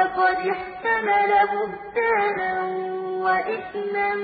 فَقَدِ احْتَمَلَ بُهْتَانًا وَإِثْمًا